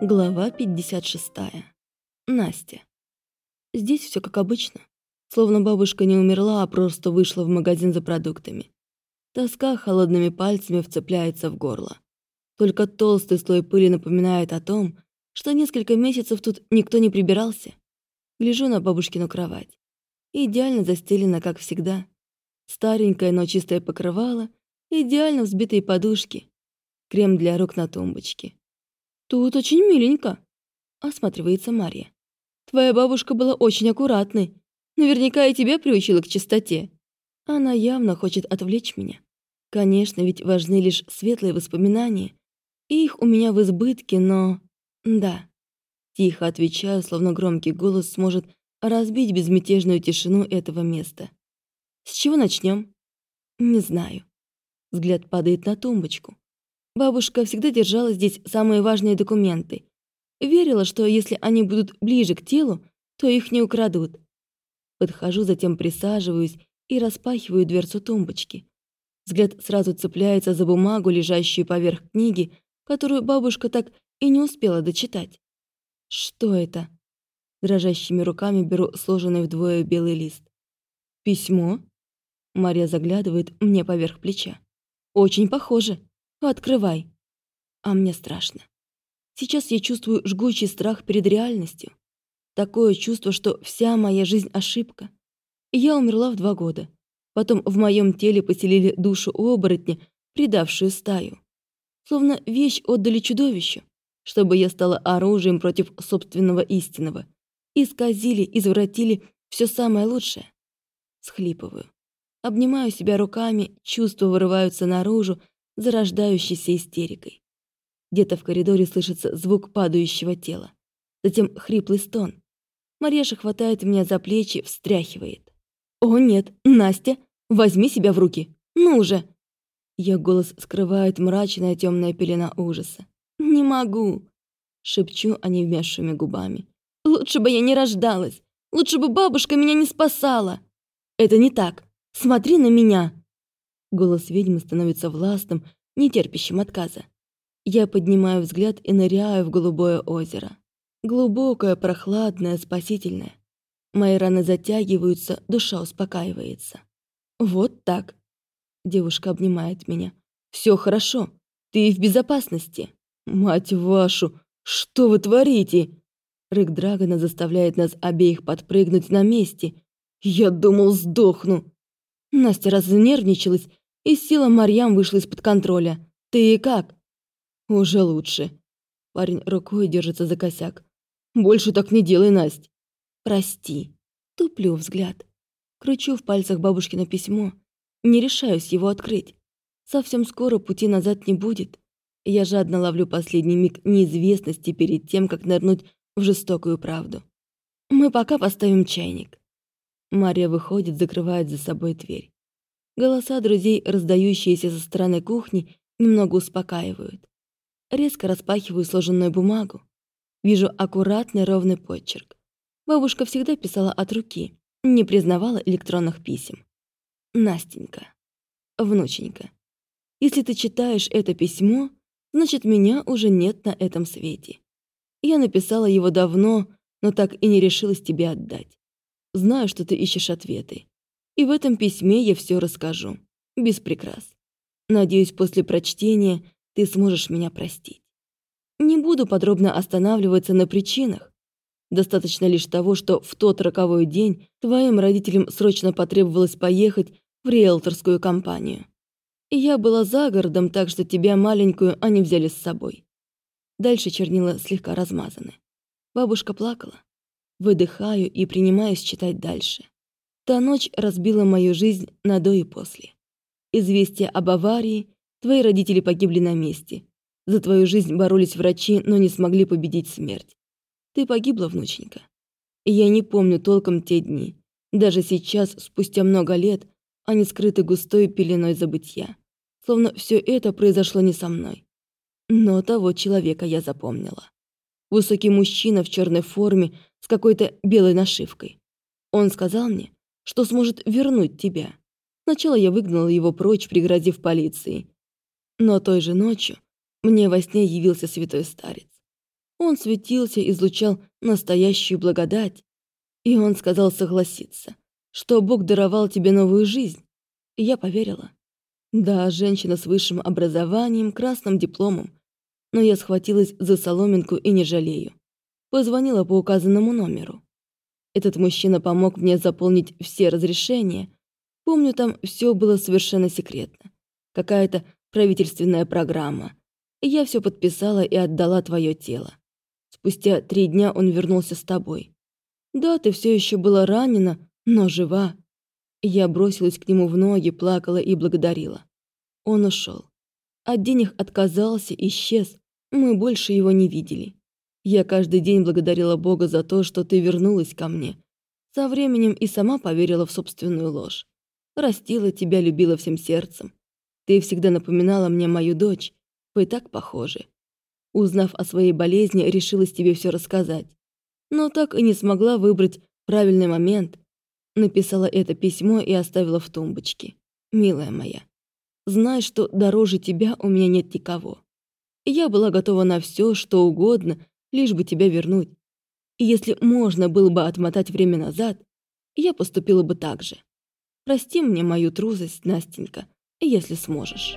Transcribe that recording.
Глава 56. Настя. Здесь все как обычно. Словно бабушка не умерла, а просто вышла в магазин за продуктами. Тоска холодными пальцами вцепляется в горло. Только толстый слой пыли напоминает о том, что несколько месяцев тут никто не прибирался. Гляжу на бабушкину кровать. Идеально застелена, как всегда. Старенькое, но чистое покрывало, идеально взбитые подушки, крем для рук на тумбочке. «Тут очень миленько», — осматривается Мария. «Твоя бабушка была очень аккуратной. Наверняка и тебя приучила к чистоте». Она явно хочет отвлечь меня. Конечно, ведь важны лишь светлые воспоминания. Их у меня в избытке, но... Да. Тихо отвечаю, словно громкий голос сможет разбить безмятежную тишину этого места. С чего начнем? Не знаю. Взгляд падает на тумбочку. Бабушка всегда держала здесь самые важные документы. Верила, что если они будут ближе к телу, то их не украдут. Подхожу, затем присаживаюсь и распахиваю дверцу тумбочки. Взгляд сразу цепляется за бумагу, лежащую поверх книги, которую бабушка так и не успела дочитать. Что это? Дрожащими руками беру сложенный вдвое белый лист. «Письмо?» Мария заглядывает мне поверх плеча. «Очень похоже. Открывай. А мне страшно. Сейчас я чувствую жгучий страх перед реальностью. Такое чувство, что вся моя жизнь — ошибка. Я умерла в два года. Потом в моем теле поселили душу оборотня, предавшую стаю. Словно вещь отдали чудовищу, чтобы я стала оружием против собственного истинного. Исказили, извратили все самое лучшее. Схлипываю. Обнимаю себя руками, чувства вырываются наружу, зарождающейся истерикой. Где-то в коридоре слышится звук падающего тела. Затем хриплый стон. Мареша хватает меня за плечи, встряхивает. «О нет, Настя, возьми себя в руки! Ну же!» Ее голос скрывает мрачная темная пелена ужаса. «Не могу!» Шепчу онемевшими губами. «Лучше бы я не рождалась! Лучше бы бабушка меня не спасала!» «Это не так! Смотри на меня!» Голос ведьмы становится властным, нетерпящим отказа. Я поднимаю взгляд и ныряю в голубое озеро. Глубокое, прохладное, спасительное. Мои раны затягиваются, душа успокаивается. Вот так. Девушка обнимает меня. Все хорошо. Ты в безопасности. Мать вашу, что вы творите? Рык Драгона заставляет нас обеих подпрыгнуть на месте. Я думал, сдохну. Настя разнервничалась и сила Марьям вышла из-под контроля. Ты как? Уже лучше. Парень рукой держится за косяк. Больше так не делай, Насть. Прости. Туплю взгляд. Кручу в пальцах бабушкино письмо. Не решаюсь его открыть. Совсем скоро пути назад не будет. Я жадно ловлю последний миг неизвестности перед тем, как нырнуть в жестокую правду. Мы пока поставим чайник. Мария выходит, закрывает за собой дверь. Голоса друзей, раздающиеся со стороны кухни, немного успокаивают. Резко распахиваю сложенную бумагу. Вижу аккуратный ровный почерк. Бабушка всегда писала от руки, не признавала электронных писем. Настенька. Внученька. Если ты читаешь это письмо, значит, меня уже нет на этом свете. Я написала его давно, но так и не решилась тебе отдать. Знаю, что ты ищешь ответы. И в этом письме я все расскажу. Без прикрас. Надеюсь, после прочтения ты сможешь меня простить. Не буду подробно останавливаться на причинах. Достаточно лишь того, что в тот роковой день твоим родителям срочно потребовалось поехать в риэлторскую компанию. И я была за городом, так что тебя маленькую они взяли с собой. Дальше чернила слегка размазаны. Бабушка плакала. Выдыхаю и принимаюсь читать дальше. Та ночь разбила мою жизнь на до и после. Известие об аварии, твои родители погибли на месте. За твою жизнь боролись врачи, но не смогли победить смерть. Ты погибла, внученька. Я не помню толком те дни. Даже сейчас, спустя много лет, они скрыты густой пеленой забытья. Словно все это произошло не со мной. Но того человека я запомнила. Высокий мужчина в черной форме с какой-то белой нашивкой. Он сказал мне, что сможет вернуть тебя. Сначала я выгнала его прочь, пригрозив полиции. Но той же ночью мне во сне явился святой старец. Он светился, излучал настоящую благодать. И он сказал согласиться, что Бог даровал тебе новую жизнь. И я поверила. Да, женщина с высшим образованием, красным дипломом. Но я схватилась за соломинку и не жалею. Позвонила по указанному номеру. Этот мужчина помог мне заполнить все разрешения. Помню, там все было совершенно секретно. Какая-то правительственная программа. И я все подписала и отдала твое тело. Спустя три дня он вернулся с тобой. Да, ты все еще была ранена, но жива. Я бросилась к нему в ноги, плакала и благодарила. Он ушел. От денег отказался, исчез. Мы больше его не видели. Я каждый день благодарила Бога за то, что ты вернулась ко мне. Со временем и сама поверила в собственную ложь. Растила тебя, любила всем сердцем. Ты всегда напоминала мне мою дочь. Вы так похожи. Узнав о своей болезни, решилась тебе все рассказать. Но так и не смогла выбрать правильный момент. Написала это письмо и оставила в тумбочке. Милая моя, знай, что дороже тебя у меня нет никого. я была готова на все, что угодно, лишь бы тебя вернуть. И если можно было бы отмотать время назад, я поступила бы так же. Прости мне мою трусость, Настенька, если сможешь.